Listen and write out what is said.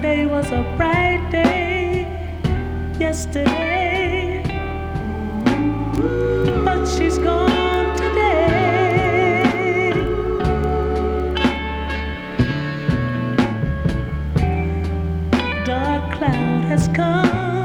Sunday was a bright day yesterday, but she's gone today. Dark cloud has come.